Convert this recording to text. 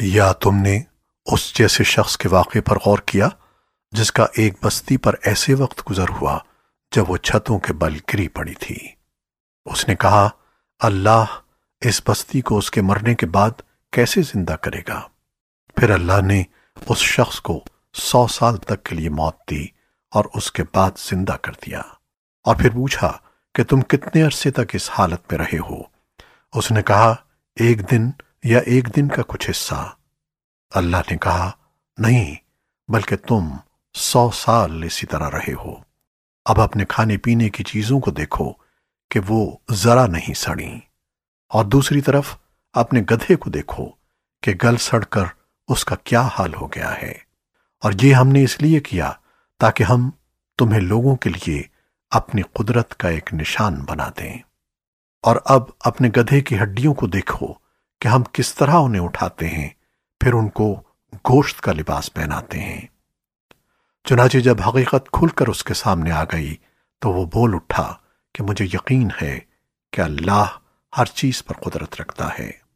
یا تم نے اس جیسے شخص کے واقعے پر غور کیا جس کا ایک بستی پر ایسے وقت گزر ہوا جب وہ چھتوں کے بل گری پڑی تھی؟ اس نے کہا، اللہ اس بستی کو اس کے مرنے کے بعد کیسے زندہ کرے گا؟ پھر اللہ نے اس شخص کو سو سال تک کے لیے موت دی اور اس کے بعد زندہ کر دیا۔ اور پھر پوچھا کہ تم کتنے عرصے تک اس حالت میں رہے ہو؟ اس نے کہا، ایک دن یا ایک دن کا کچھ حصہ؟ اللہ نے کہا، نہیں، بلکہ تم سو سال اسی طرح رہے ہو۔ اب اپنے کھانے پینے کی چیزوں کو دیکھو کہ وہ ذرا نہیں سڑیں۔ اور دوسری طرف اپنے گدھے کو دیکھو کہ گل سڑ کر اس کا کیا حال ہو گیا ہے۔ اور یہ ہم نے اس لیے کیا تاکہ ہم تمہیں لوگوں کے لیے اپنی قدرت کا ایک نشان بنا دیں۔ اور اب اپنے گدھے کی ہڈیوں کو دیکھو کہ ہم کس طرح انہیں اٹھاتے ہیں، پھر ان کو گوشت کا لباس پہناتے ہیں۔ چنانچہ جب حقیقت کھل کر اس کے سامنے آ گئی، تو وہ بول اٹھا کہ مجھے یقین ہے کہ اللہ ہر چیز پر قدرت رکھتا ہے۔